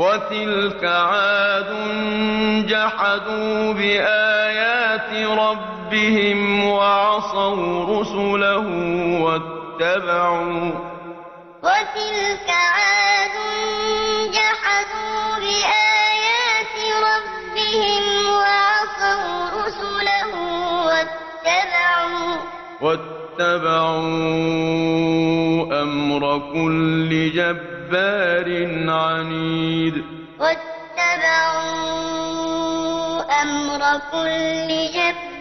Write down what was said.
وتلك عاد جحدوا بآيات ربهم وعصوا رسله واتبعوا وتلك عاد جحدوا بآيات ربهم وعصوا رسله واتبعوا واتبعوا أمر كل جبار عنيد. واتبعوا أمر كل جبار